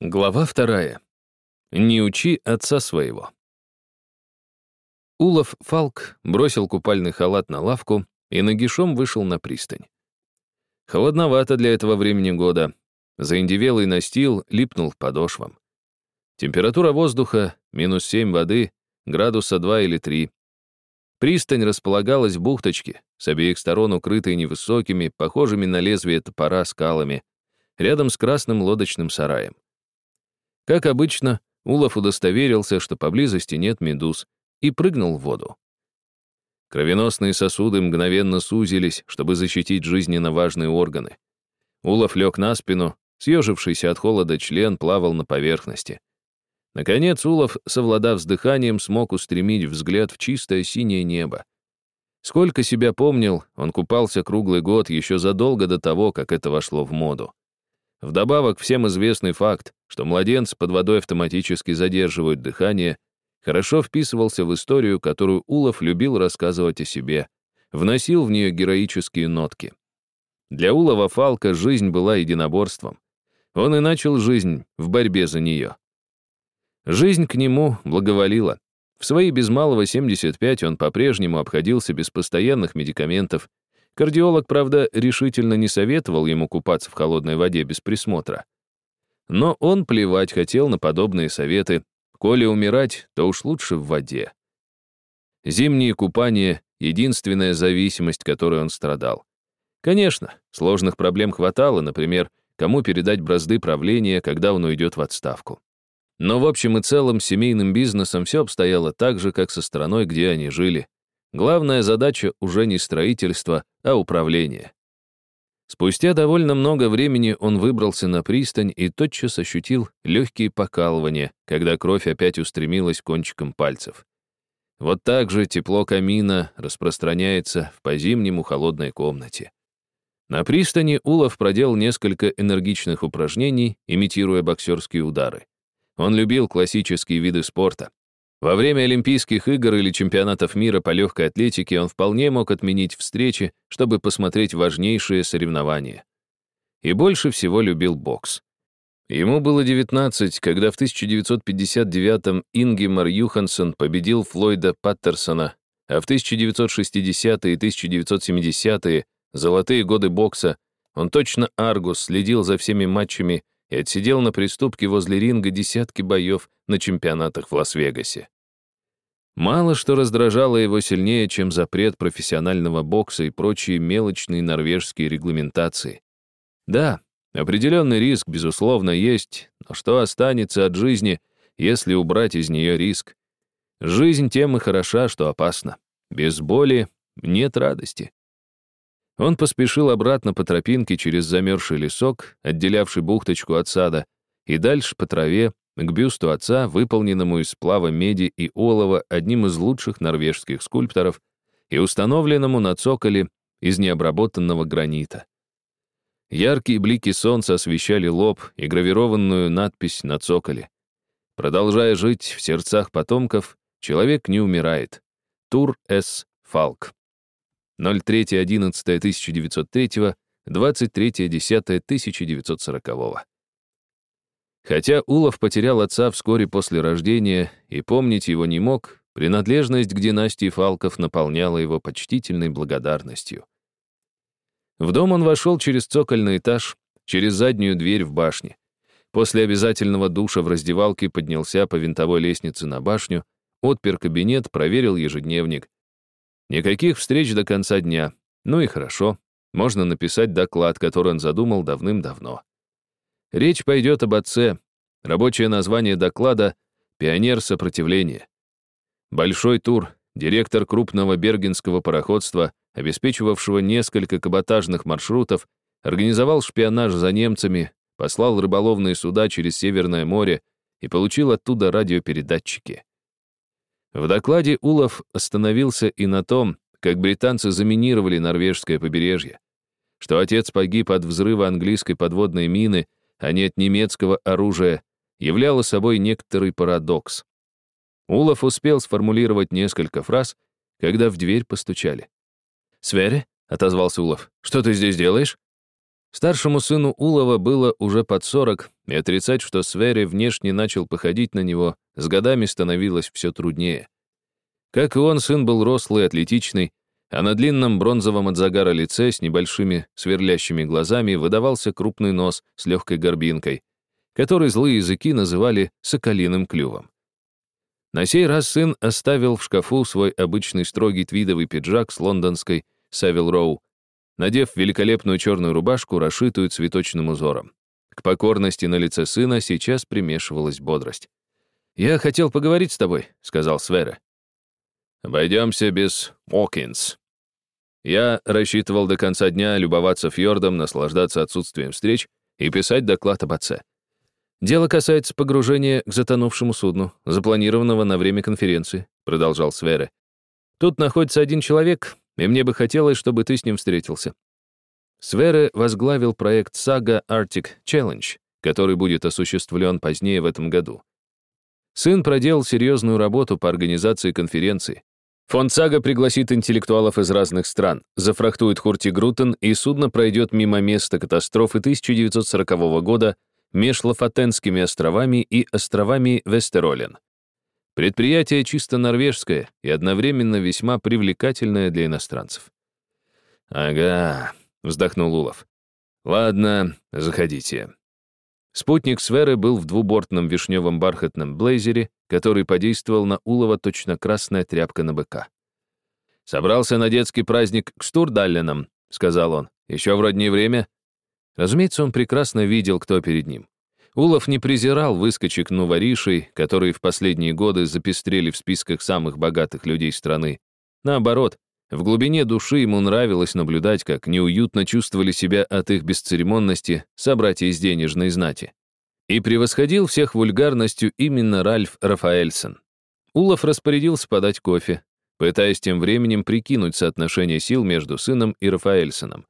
Глава вторая. Не учи отца своего. Улов Фалк бросил купальный халат на лавку и нагишом вышел на пристань. Холодновато для этого времени года. Заиндевелый настил липнул к подошвам. Температура воздуха — минус семь воды, градуса два или три. Пристань располагалась в бухточке, с обеих сторон укрытой невысокими, похожими на лезвие топора скалами, рядом с красным лодочным сараем. Как обычно, Улов удостоверился, что поблизости нет медуз, и прыгнул в воду. Кровеносные сосуды мгновенно сузились, чтобы защитить жизненно важные органы. Улов лег на спину, съежившийся от холода член плавал на поверхности. Наконец Улов, совладав с дыханием, смог устремить взгляд в чистое синее небо. Сколько себя помнил, он купался круглый год еще задолго до того, как это вошло в моду. Вдобавок, всем известный факт, что младенцы под водой автоматически задерживают дыхание, хорошо вписывался в историю, которую Улов любил рассказывать о себе, вносил в нее героические нотки. Для Улова Фалка жизнь была единоборством. Он и начал жизнь в борьбе за нее. Жизнь к нему благоволила. В свои без малого 75 он по-прежнему обходился без постоянных медикаментов, Кардиолог, правда, решительно не советовал ему купаться в холодной воде без присмотра. Но он плевать хотел на подобные советы. Коли умирать, то уж лучше в воде. Зимние купания — единственная зависимость, которой он страдал. Конечно, сложных проблем хватало, например, кому передать бразды правления, когда он уйдет в отставку. Но в общем и целом семейным бизнесом все обстояло так же, как со страной, где они жили. Главная задача уже не строительство, а управление. Спустя довольно много времени он выбрался на пристань и тотчас ощутил легкие покалывания, когда кровь опять устремилась кончиком пальцев. Вот так же тепло камина распространяется в по-зимнему холодной комнате. На пристани Улов проделал несколько энергичных упражнений, имитируя боксерские удары. Он любил классические виды спорта, во время Олимпийских игр или чемпионатов мира по легкой атлетике он вполне мог отменить встречи, чтобы посмотреть важнейшие соревнования. И больше всего любил бокс. Ему было 19, когда в 1959-м Ингемар Юхансон победил Флойда Паттерсона, а в 1960-е и 1970-е, золотые годы бокса, он точно Аргус следил за всеми матчами и отсидел на приступке возле ринга десятки боев на чемпионатах в Лас-Вегасе. Мало что раздражало его сильнее, чем запрет профессионального бокса и прочие мелочные норвежские регламентации. Да, определенный риск, безусловно, есть, но что останется от жизни, если убрать из нее риск? Жизнь тем и хороша, что опасна. Без боли нет радости. Он поспешил обратно по тропинке через замерзший лесок, отделявший бухточку от сада, и дальше по траве, к бюсту отца, выполненному из сплава меди и олова одним из лучших норвежских скульпторов и установленному на цоколе из необработанного гранита. Яркие блики солнца освещали лоб и гравированную надпись на цоколе. Продолжая жить в сердцах потомков, человек не умирает. Тур С. Фалк. 03.11.1903, 23.10.1940. Хотя Улов потерял отца вскоре после рождения и помнить его не мог, принадлежность к династии Фалков наполняла его почтительной благодарностью. В дом он вошел через цокольный этаж, через заднюю дверь в башне. После обязательного душа в раздевалке поднялся по винтовой лестнице на башню, отпер кабинет, проверил ежедневник. Никаких встреч до конца дня. Ну и хорошо. Можно написать доклад, который он задумал давным-давно. Речь пойдет об отце. Рабочее название доклада — «Пионер сопротивления». Большой тур, директор крупного бергенского пароходства, обеспечивавшего несколько каботажных маршрутов, организовал шпионаж за немцами, послал рыболовные суда через Северное море и получил оттуда радиопередатчики. В докладе Улов остановился и на том, как британцы заминировали норвежское побережье, что отец погиб от взрыва английской подводной мины — а не от немецкого оружия, являло собой некоторый парадокс. Улов успел сформулировать несколько фраз, когда в дверь постучали. «Свере?» — отозвался Улов. «Что ты здесь делаешь?» Старшему сыну Улова было уже под сорок, и отрицать, что Свере внешне начал походить на него, с годами становилось все труднее. Как и он, сын был рослый, атлетичный, а на длинном бронзовом от загара лице с небольшими сверлящими глазами выдавался крупный нос с легкой горбинкой, который злые языки называли «соколиным клювом». На сей раз сын оставил в шкафу свой обычный строгий твидовый пиджак с лондонской Савил Роу, надев великолепную черную рубашку, расшитую цветочным узором. К покорности на лице сына сейчас примешивалась бодрость. «Я хотел поговорить с тобой», — сказал Свера. «Обойдемся без Уокинс». Я рассчитывал до конца дня любоваться фьордом, наслаждаться отсутствием встреч и писать доклад об отце. «Дело касается погружения к затонувшему судну, запланированного на время конференции», продолжал Свере. «Тут находится один человек, и мне бы хотелось, чтобы ты с ним встретился. Свере возглавил проект Saga Arctic Challenge, который будет осуществлен позднее в этом году. Сын проделал серьезную работу по организации конференции. Фонд Сага пригласит интеллектуалов из разных стран, зафрахтует Хуртигрутен, и судно пройдет мимо места катастрофы 1940 года меж Лафатенскими островами и островами Вестеролен. Предприятие чисто норвежское и одновременно весьма привлекательное для иностранцев. «Ага», вздохнул Улов. «Ладно, заходите». Спутник Сверы был в двубортном вишневом бархатном блейзере, который подействовал на Улова точно красная тряпка на быка. «Собрался на детский праздник к Стурдалленам», — сказал он. «Еще вроде не время». Разумеется, он прекрасно видел, кто перед ним. Улов не презирал выскочек новоришей, которые в последние годы запестрели в списках самых богатых людей страны. Наоборот, в глубине души ему нравилось наблюдать, как неуютно чувствовали себя от их бесцеремонности собратья из денежной знати. И превосходил всех вульгарностью именно Ральф Рафаэльсон. Улов распорядился подать кофе, пытаясь тем временем прикинуть соотношение сил между сыном и Рафаэльсоном.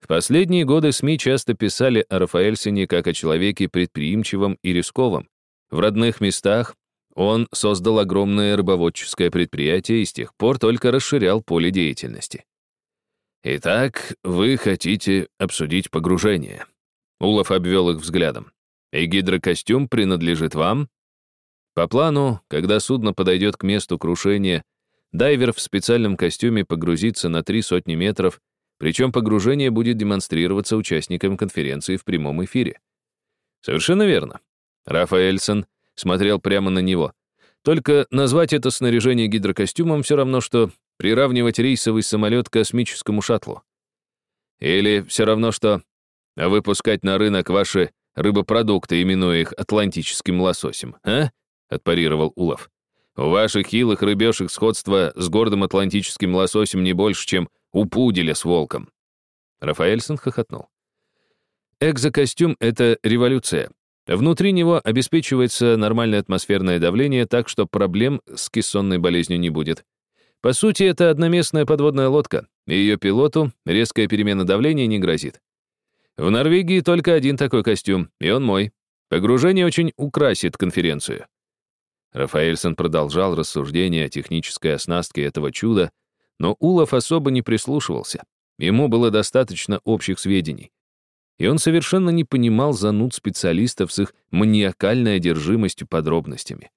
В последние годы СМИ часто писали о Рафаэльсоне как о человеке предприимчивом и рисковом. В родных местах он создал огромное рыбоводческое предприятие и с тех пор только расширял поле деятельности. «Итак, вы хотите обсудить погружение?» Улов обвел их взглядом. «И гидрокостюм принадлежит вам?» По плану, когда судно подойдет к месту крушения, дайвер в специальном костюме погрузится на три сотни метров, причем погружение будет демонстрироваться участникам конференции в прямом эфире. Совершенно верно. Рафаэльсон смотрел прямо на него. Только назвать это снаряжение гидрокостюмом все равно, что приравнивать рейсовый самолет к космическому шаттлу. Или все равно, что выпускать на рынок ваши рыбопродукты, именуя их атлантическим лососем, а? отпарировал Улов. У ваших хилых рыбешек сходство с гордым атлантическим лососем не больше, чем у пуделя с волком. Рафаэльсон хохотнул. Экзокостюм — это революция. Внутри него обеспечивается нормальное атмосферное давление, так что проблем с кессонной болезнью не будет. По сути, это одноместная подводная лодка, и ее пилоту резкая перемена давления не грозит. В Норвегии только один такой костюм, и он мой. Погружение очень украсит конференцию. Рафаэльсон продолжал рассуждение о технической оснастке этого чуда, но Улов особо не прислушивался. Ему было достаточно общих сведений и он совершенно не понимал зануд специалистов с их маниакальной одержимостью подробностями.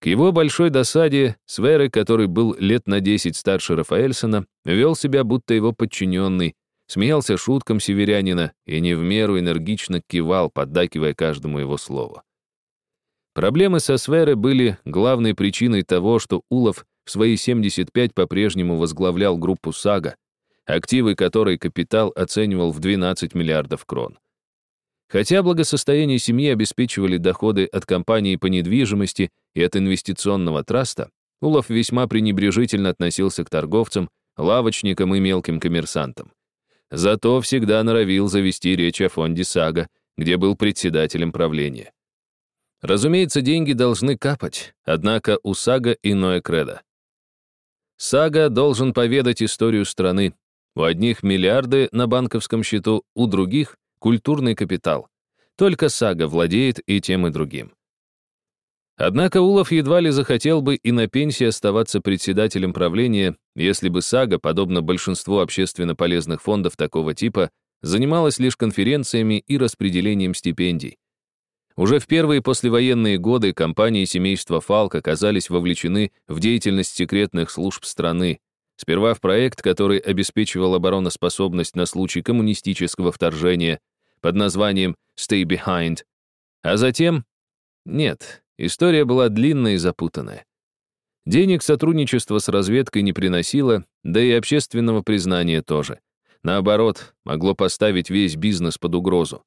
К его большой досаде Сверы, который был лет на 10 старше Рафаэльсона, вел себя будто его подчиненный, смеялся шуткам северянина и не в меру энергично кивал, поддакивая каждому его слову. Проблемы со Сверы были главной причиной того, что Улов в свои 75 по-прежнему возглавлял группу «Сага», активы которой капитал оценивал в 12 миллиардов крон. Хотя благосостояние семьи обеспечивали доходы от компании по недвижимости и от инвестиционного траста, Улов весьма пренебрежительно относился к торговцам, лавочникам и мелким коммерсантам. Зато всегда норовил завести речь о фонде «Сага», где был председателем правления. Разумеется, деньги должны капать, однако у «Сага» иное кредо. «Сага» должен поведать историю страны, у одних миллиарды на банковском счету, у других — культурный капитал. Только Сага владеет и тем, и другим. Однако Улов едва ли захотел бы и на пенсии оставаться председателем правления, если бы Сага, подобно большинству общественно полезных фондов такого типа, занималась лишь конференциями и распределением стипендий. Уже в первые послевоенные годы компании семейства Фалк оказались вовлечены в деятельность секретных служб страны, сперва в проект, который обеспечивал обороноспособность на случай коммунистического вторжения под названием «Stay Behind», а затем... Нет, история была длинная и запутанная. Денег сотрудничество с разведкой не приносило, да и общественного признания тоже. Наоборот, могло поставить весь бизнес под угрозу.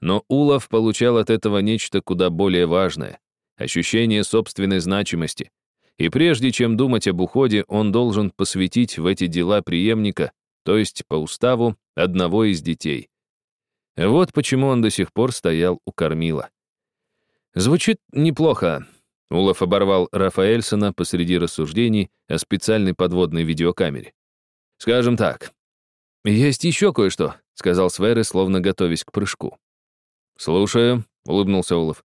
Но Улов получал от этого нечто куда более важное — ощущение собственной значимости. И прежде чем думать об уходе, он должен посвятить в эти дела преемника, то есть по уставу одного из детей. Вот почему он до сих пор стоял у кормила. Звучит неплохо. Улов оборвал Рафаэльсона посреди рассуждений о специальной подводной видеокамере. Скажем так. «Есть еще кое-что», — сказал Сверы, словно готовясь к прыжку. «Слушаю», — улыбнулся Улов.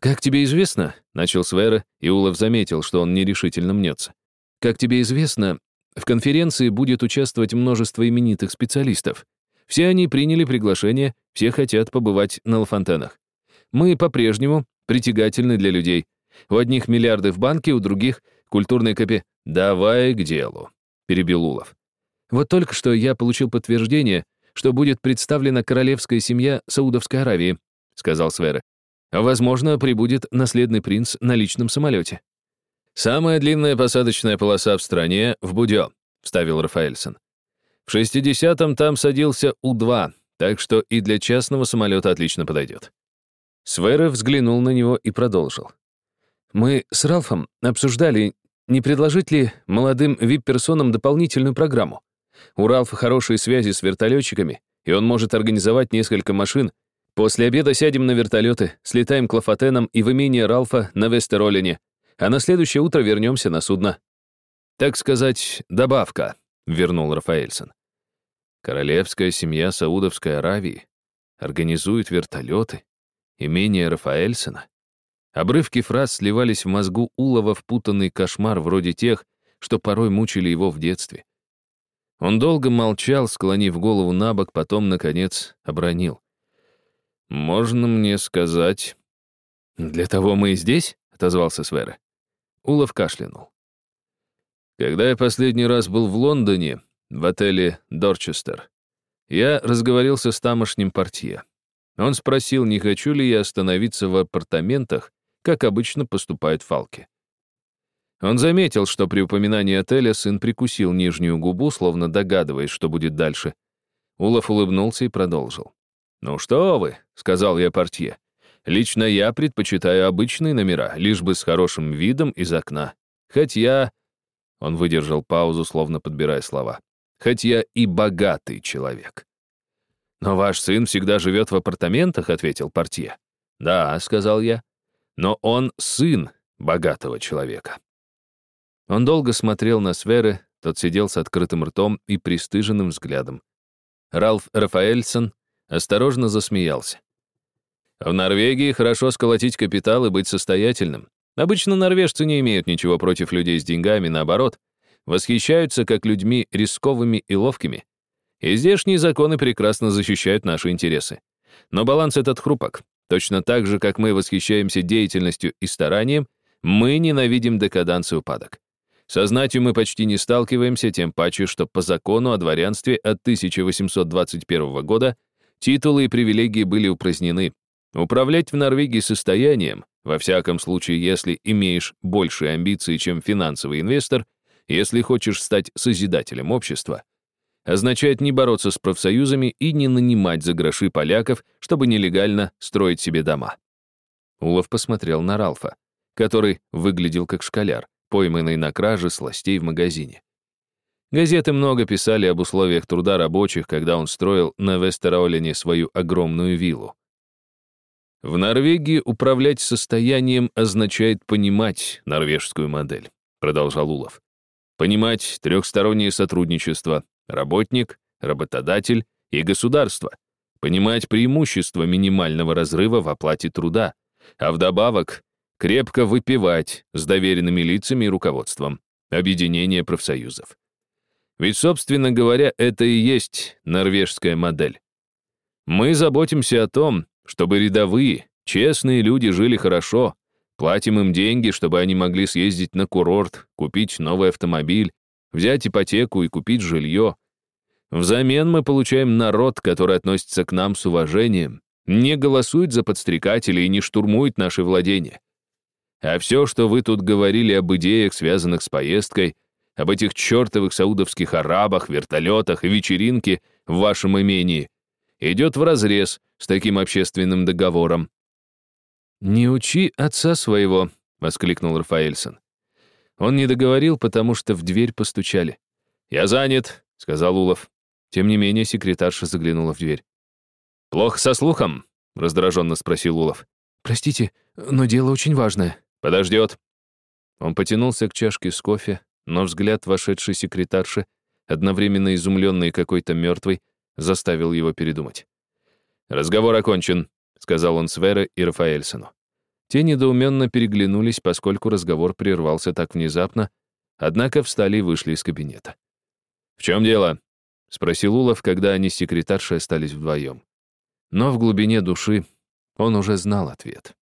«Как тебе известно», — начал Свера, и Улов заметил, что он нерешительно мнется. «Как тебе известно, в конференции будет участвовать множество именитых специалистов. Все они приняли приглашение, все хотят побывать на Лафонтенах. Мы по-прежнему притягательны для людей. У одних миллиарды в банке, у других — культурные копи. «Давай к делу», — перебил Улов. «Вот только что я получил подтверждение, что будет представлена королевская семья Саудовской Аравии», — сказал Свера. «Возможно, прибудет наследный принц на личном самолете». «Самая длинная посадочная полоса в стране — в Будё», — вставил Рафаэльсон. «В 60-м там садился У-2, так что и для частного самолета отлично подойдет». Свера взглянул на него и продолжил. «Мы с Ралфом обсуждали, не предложить ли молодым вип-персонам дополнительную программу. У Ралфа хорошие связи с вертолетчиками, и он может организовать несколько машин. После обеда сядем на вертолеты, слетаем к Лафатенам и в имение Ралфа на Вестеролине, а на следующее утро вернемся на судно. Так сказать, добавка, вернул Рафаэльсон. Королевская семья Саудовской Аравии организует вертолеты, имение Рафаэльсона. Обрывки фраз сливались в мозгу Улова в путанный кошмар вроде тех, что порой мучили его в детстве. Он долго молчал, склонив голову на бок, потом, наконец, обронил. «Можно мне сказать...» «Для того мы и здесь?» — отозвался Свера. Улов кашлянул. «Когда я последний раз был в Лондоне, в отеле «Дорчестер», я разговорился с тамошним портье. Он спросил, не хочу ли я остановиться в апартаментах, как обычно поступают фалки. Он заметил, что при упоминании отеля сын прикусил нижнюю губу, словно догадываясь, что будет дальше. Улов улыбнулся и продолжил. «Ну что вы», — сказал я портье, — «лично я предпочитаю обычные номера, лишь бы с хорошим видом из окна. Хоть я...» Он выдержал паузу, словно подбирая слова. «Хоть я и богатый человек». «Но ваш сын всегда живет в апартаментах», — ответил портье. «Да», — сказал я, — «но он сын богатого человека». Он долго смотрел на Сверы, тот сидел с открытым ртом и пристыженным взглядом. Ралф Рафаэльсон осторожно засмеялся. В Норвегии хорошо сколотить капитал и быть состоятельным. Обычно норвежцы не имеют ничего против людей с деньгами, наоборот, восхищаются как людьми рисковыми и ловкими. И здешние законы прекрасно защищают наши интересы. Но баланс этот хрупок. Точно так же, как мы восхищаемся деятельностью и старанием, мы ненавидим декаданс и упадок. Со знатью мы почти не сталкиваемся, тем паче, что по закону о дворянстве от 1821 года титулы и привилегии были упразднены. Управлять в Норвегии состоянием, во всяком случае, если имеешь большие амбиции, чем финансовый инвестор, если хочешь стать созидателем общества, означает не бороться с профсоюзами и не нанимать за гроши поляков, чтобы нелегально строить себе дома. Улов посмотрел на Ралфа, который выглядел как школяр пойманный на краже сластей в магазине. Газеты много писали об условиях труда рабочих, когда он строил на Вестеролине свою огромную виллу. В Норвегии управлять состоянием означает понимать норвежскую модель, продолжал Улов. Понимать трехстороннее сотрудничество, работник, работодатель и государство. Понимать преимущества минимального разрыва в оплате труда, а вдобавок крепко выпивать с доверенными лицами и руководством, объединение профсоюзов. Ведь, собственно говоря, это и есть норвежская модель. Мы заботимся о том, чтобы рядовые, честные люди жили хорошо, платим им деньги, чтобы они могли съездить на курорт, купить новый автомобиль, взять ипотеку и купить жилье. Взамен мы получаем народ, который относится к нам с уважением, не голосует за подстрекателей и не штурмует наши владения. А все, что вы тут говорили об идеях, связанных с поездкой, об этих чертовых саудовских арабах, вертолетах и вечеринке в вашем имении, идет вразрез с таким общественным договором. «Не учи отца своего», — воскликнул Рафаэльсон. Он не договорил, потому что в дверь постучали. «Я занят», — сказал Улов. Тем не менее, секретарша заглянула в дверь. «Плохо со слухом?» — раздраженно спросил Улов. «Простите, но дело очень важное». «Подождет». Он потянулся к чашке с кофе, но взгляд вошедшей секретарши, одновременно изумленный какой-то мертвой, заставил его передумать. «Разговор окончен», — сказал он Свера и Рафаэльсону. Те недоуменно переглянулись, поскольку разговор прервался так внезапно, однако встали и вышли из кабинета. «В чем дело?» — спросил Улов, когда они с секретаршей остались вдвоем. Но в глубине души он уже знал ответ.